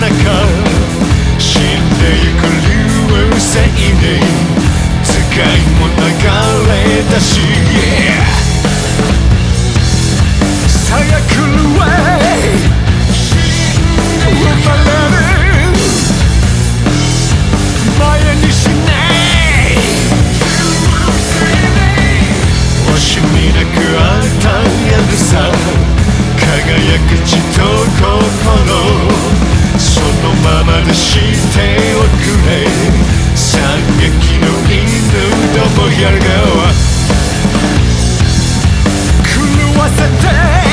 中死んでゆく流いで使いも流れたし、yeah! 最悪ておくれ。惨劇の犬どもやるが狂わせて。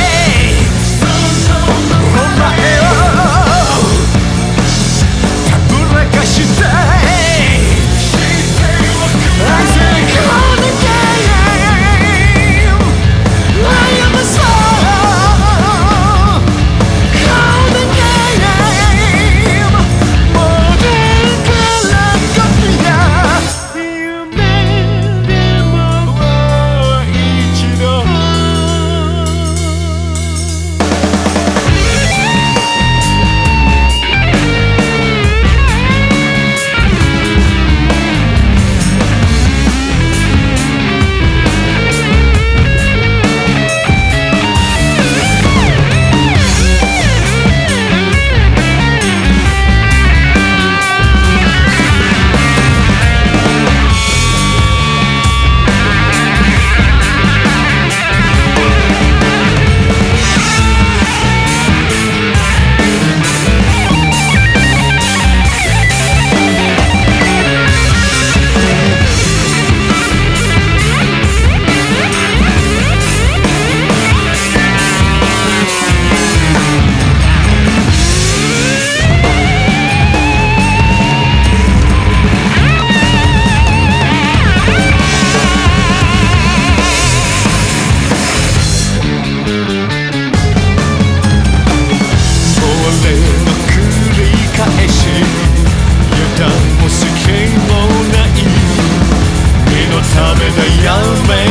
这样美。